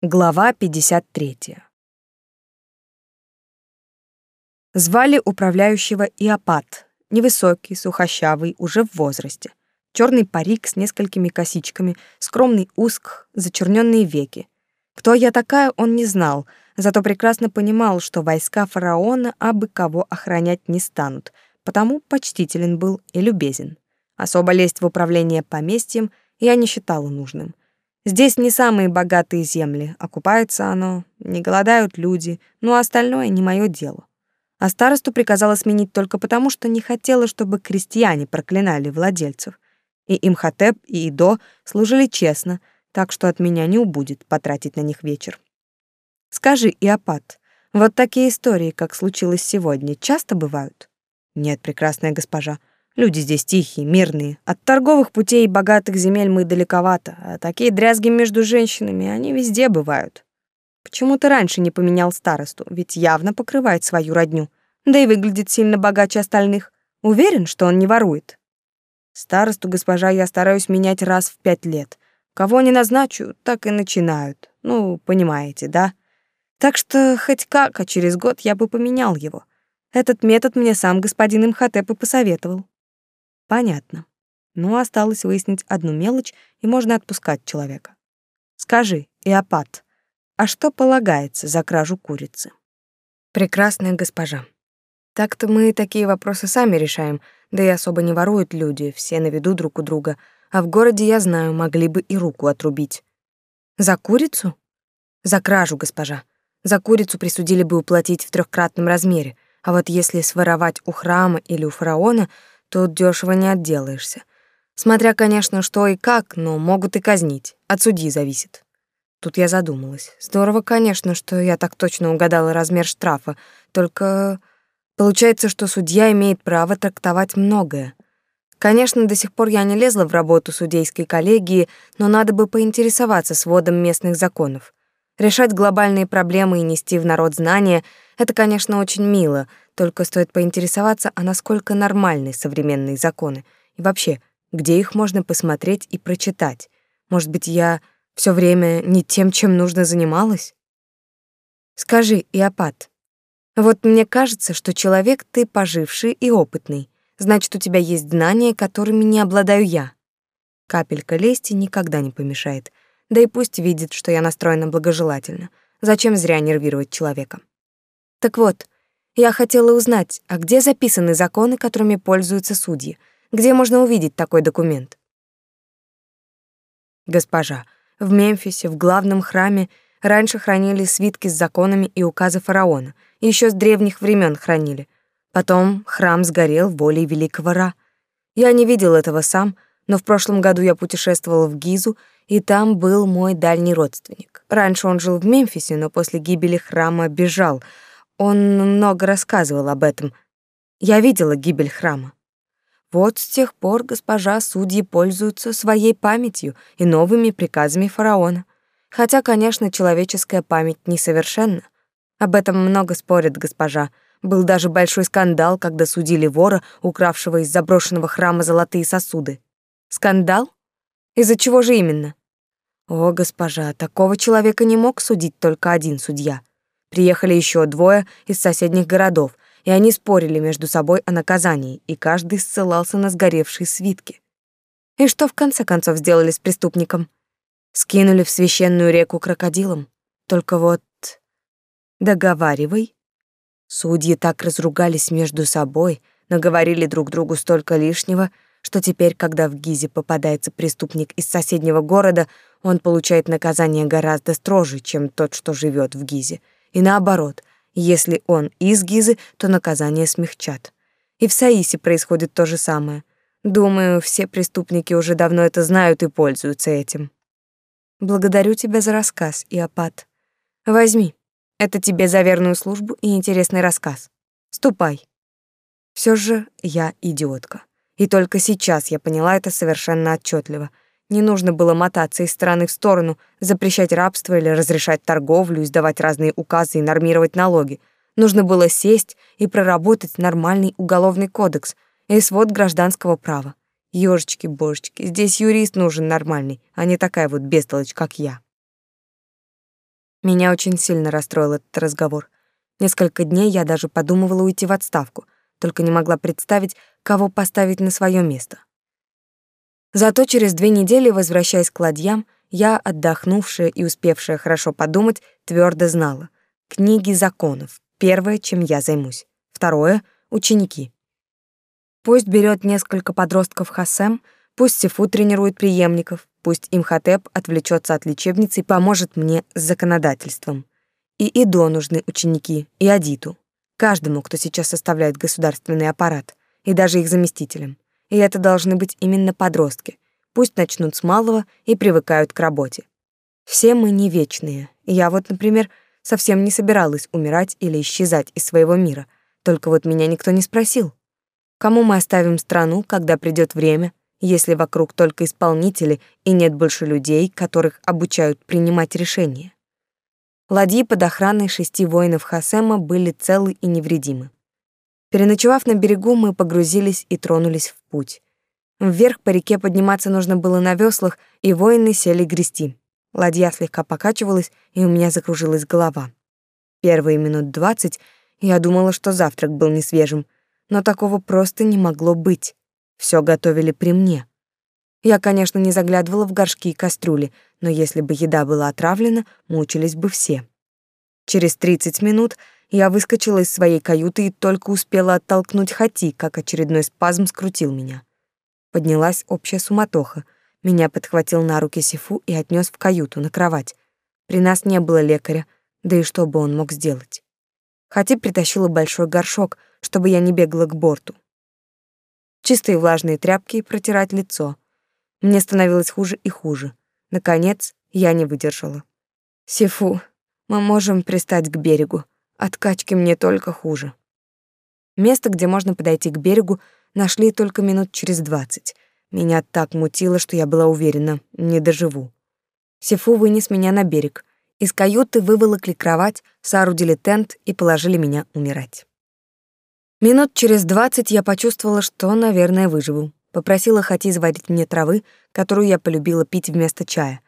Глава 53. Звали управляющего Иопат, невысокий, сухощавый, уже в возрасте. Черный парик с несколькими косичками, скромный уск, зачерненные веки. Кто я такая, он не знал, зато прекрасно понимал, что войска фараона абы кого охранять не станут, потому почтителен был и любезен. Особо лезть в управление поместьем я не считала нужным. Здесь не самые богатые земли, окупается оно, не голодают люди, но остальное не мое дело. А старосту приказала сменить только потому, что не хотела, чтобы крестьяне проклинали владельцев. И Имхотеп, и Идо служили честно, так что от меня не убудет потратить на них вечер. Скажи, Иопат, вот такие истории, как случилось сегодня, часто бывают? Нет, прекрасная госпожа, Люди здесь тихие, мирные. От торговых путей и богатых земель мы далековато, а такие дрязги между женщинами, они везде бывают. Почему ты раньше не поменял старосту? Ведь явно покрывает свою родню. Да и выглядит сильно богаче остальных. Уверен, что он не ворует. Старосту, госпожа, я стараюсь менять раз в пять лет. Кого не назначу, так и начинают. Ну, понимаете, да? Так что хоть как, а через год я бы поменял его. Этот метод мне сам господин Имхотеп и посоветовал. Понятно. Но осталось выяснить одну мелочь, и можно отпускать человека. Скажи, Иопат, а что полагается за кражу курицы? Прекрасная госпожа. Так-то мы такие вопросы сами решаем, да и особо не воруют люди, все на виду друг у друга, а в городе, я знаю, могли бы и руку отрубить. За курицу? За кражу, госпожа. За курицу присудили бы уплатить в трехкратном размере, а вот если своровать у храма или у фараона, Тут дешево не отделаешься. Смотря, конечно, что и как, но могут и казнить. От судьи зависит. Тут я задумалась. Здорово, конечно, что я так точно угадала размер штрафа, только получается, что судья имеет право трактовать многое. Конечно, до сих пор я не лезла в работу судейской коллегии, но надо бы поинтересоваться сводом местных законов. Решать глобальные проблемы и нести в народ знания — это, конечно, очень мило, только стоит поинтересоваться, а насколько нормальны современные законы. И вообще, где их можно посмотреть и прочитать? Может быть, я все время не тем, чем нужно занималась? Скажи, Иопат, вот мне кажется, что человек ты поживший и опытный. Значит, у тебя есть знания, которыми не обладаю я. Капелька лести никогда не помешает. Да и пусть видит, что я настроена благожелательно. Зачем зря нервировать человека? Так вот, я хотела узнать, а где записаны законы, которыми пользуются судьи? Где можно увидеть такой документ? Госпожа, в Мемфисе, в главном храме, раньше хранили свитки с законами и указы фараона, еще с древних времен хранили. Потом храм сгорел в воле великого Ра. Я не видел этого сам, но в прошлом году я путешествовала в Гизу, и там был мой дальний родственник. Раньше он жил в Мемфисе, но после гибели храма бежал — он много рассказывал об этом. Я видела гибель храма. Вот с тех пор госпожа судьи пользуются своей памятью и новыми приказами фараона. Хотя, конечно, человеческая память несовершенна. Об этом много спорят госпожа. Был даже большой скандал, когда судили вора, укравшего из заброшенного храма золотые сосуды. Скандал? Из-за чего же именно? О, госпожа, такого человека не мог судить только один судья. Приехали еще двое из соседних городов, и они спорили между собой о наказании, и каждый ссылался на сгоревшие свитки. И что в конце концов сделали с преступником? Скинули в священную реку крокодилом. Только вот... Договаривай. Судьи так разругались между собой, наговорили друг другу столько лишнего, что теперь, когда в Гизе попадается преступник из соседнего города, он получает наказание гораздо строже, чем тот, что живет в Гизе — и наоборот, если он из Гизы, то наказание смягчат. И в Саисе происходит то же самое. Думаю, все преступники уже давно это знают и пользуются этим. Благодарю тебя за рассказ, Иопат. Возьми. Это тебе за верную службу и интересный рассказ. Ступай. Все же я идиотка. И только сейчас я поняла это совершенно отчетливо — не нужно было мотаться из стороны в сторону, запрещать рабство или разрешать торговлю, издавать разные указы и нормировать налоги. Нужно было сесть и проработать нормальный уголовный кодекс и свод гражданского права. Ёжечки-божечки, здесь юрист нужен нормальный, а не такая вот бестолочь, как я. Меня очень сильно расстроил этот разговор. Несколько дней я даже подумывала уйти в отставку, только не могла представить, кого поставить на свое место. Зато через две недели, возвращаясь к ладьям, я, отдохнувшая и успевшая хорошо подумать, твердо знала. Книги законов — первое, чем я займусь. Второе — ученики. Пусть берет несколько подростков Хасем, пусть Сифу тренирует преемников, пусть Имхотеп отвлечется от лечебницы и поможет мне с законодательством. И Идо нужны ученики, и Адиту. Каждому, кто сейчас составляет государственный аппарат, и даже их заместителям. И это должны быть именно подростки — Пусть начнут с малого и привыкают к работе. Все мы не вечные. Я вот, например, совсем не собиралась умирать или исчезать из своего мира. Только вот меня никто не спросил. Кому мы оставим страну, когда придет время, если вокруг только исполнители и нет больше людей, которых обучают принимать решения? Ладьи под охраной шести воинов Хасема были целы и невредимы. Переночевав на берегу, мы погрузились и тронулись в путь. Вверх по реке подниматься нужно было на веслах, и воины сели грести. Ладья слегка покачивалась, и у меня закружилась голова. Первые минут двадцать я думала, что завтрак был не свежим, но такого просто не могло быть. Все готовили при мне. Я, конечно, не заглядывала в горшки и кастрюли, но если бы еда была отравлена, мучились бы все. Через тридцать минут я выскочила из своей каюты и только успела оттолкнуть Хати, как очередной спазм скрутил меня. Поднялась общая суматоха. Меня подхватил на руки Сифу и отнес в каюту, на кровать. При нас не было лекаря, да и что бы он мог сделать? Хати притащила большой горшок, чтобы я не бегала к борту. Чистые влажные тряпки протирать лицо. Мне становилось хуже и хуже. Наконец, я не выдержала. «Сифу, мы можем пристать к берегу. От качки мне только хуже». Место, где можно подойти к берегу, нашли только минут через двадцать. Меня так мутило, что я была уверена, не доживу. Сифу вынес меня на берег. Из каюты выволокли кровать, соорудили тент и положили меня умирать. Минут через двадцать я почувствовала, что, наверное, выживу. Попросила Хати заварить мне травы, которую я полюбила пить вместо чая.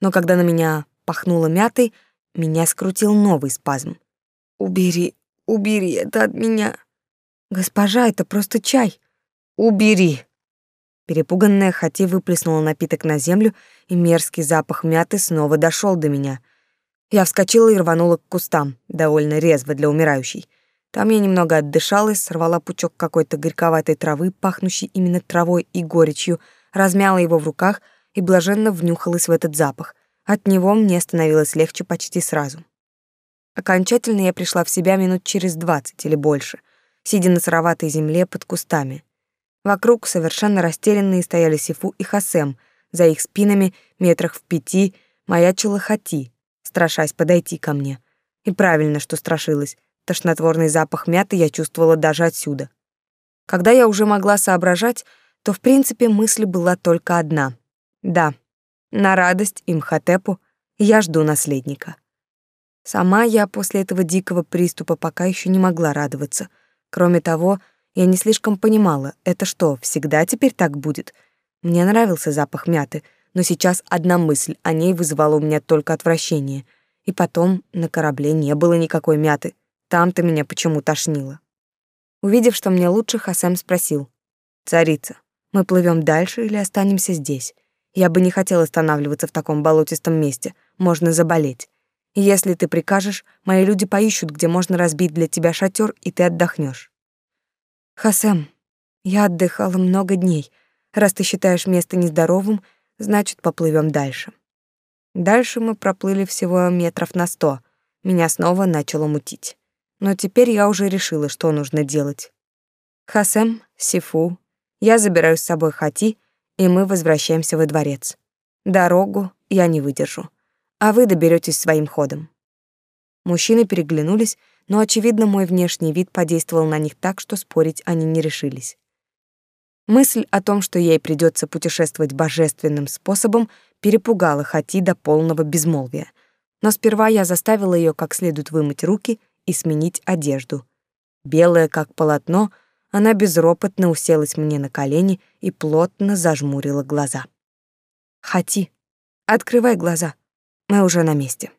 Но когда на меня пахнуло мятой, меня скрутил новый спазм. «Убери, убери это от меня!» «Госпожа, это просто чай!» Убери!» Перепуганная Хати выплеснула напиток на землю, и мерзкий запах мяты снова дошел до меня. Я вскочила и рванула к кустам, довольно резво для умирающей. Там я немного отдышалась, сорвала пучок какой-то горьковатой травы, пахнущей именно травой и горечью, размяла его в руках и блаженно внюхалась в этот запах. От него мне становилось легче почти сразу. Окончательно я пришла в себя минут через двадцать или больше, сидя на сыроватой земле под кустами. Вокруг совершенно растерянные стояли Сифу и Хасем, за их спинами метрах в пяти маячила Хати, страшась подойти ко мне. И правильно, что страшилась. Тошнотворный запах мяты я чувствовала даже отсюда. Когда я уже могла соображать, то в принципе мысль была только одна. Да, на радость Имхотепу я жду наследника. Сама я после этого дикого приступа пока еще не могла радоваться. Кроме того, я не слишком понимала, это что, всегда теперь так будет? Мне нравился запах мяты, но сейчас одна мысль о ней вызывала у меня только отвращение. И потом на корабле не было никакой мяты. Там-то меня почему тошнило. Увидев, что мне лучше, Хасем спросил. «Царица, мы плывем дальше или останемся здесь? Я бы не хотела останавливаться в таком болотистом месте. Можно заболеть. Если ты прикажешь, мои люди поищут, где можно разбить для тебя шатер, и ты отдохнешь. Хасем, я отдыхала много дней. Раз ты считаешь место нездоровым, значит, поплывем дальше. Дальше мы проплыли всего метров на сто. Меня снова начало мутить. Но теперь я уже решила, что нужно делать. Хасем, Сифу, я забираю с собой Хати, и мы возвращаемся во дворец. Дорогу я не выдержу, а вы доберетесь своим ходом. Мужчины переглянулись, но, очевидно, мой внешний вид подействовал на них так, что спорить они не решились. Мысль о том, что ей придется путешествовать божественным способом, перепугала Хати до полного безмолвия. Но сперва я заставила ее как следует вымыть руки и сменить одежду. Белая, как полотно, она безропотно уселась мне на колени и плотно зажмурила глаза. «Хати, открывай глаза, мы уже на месте».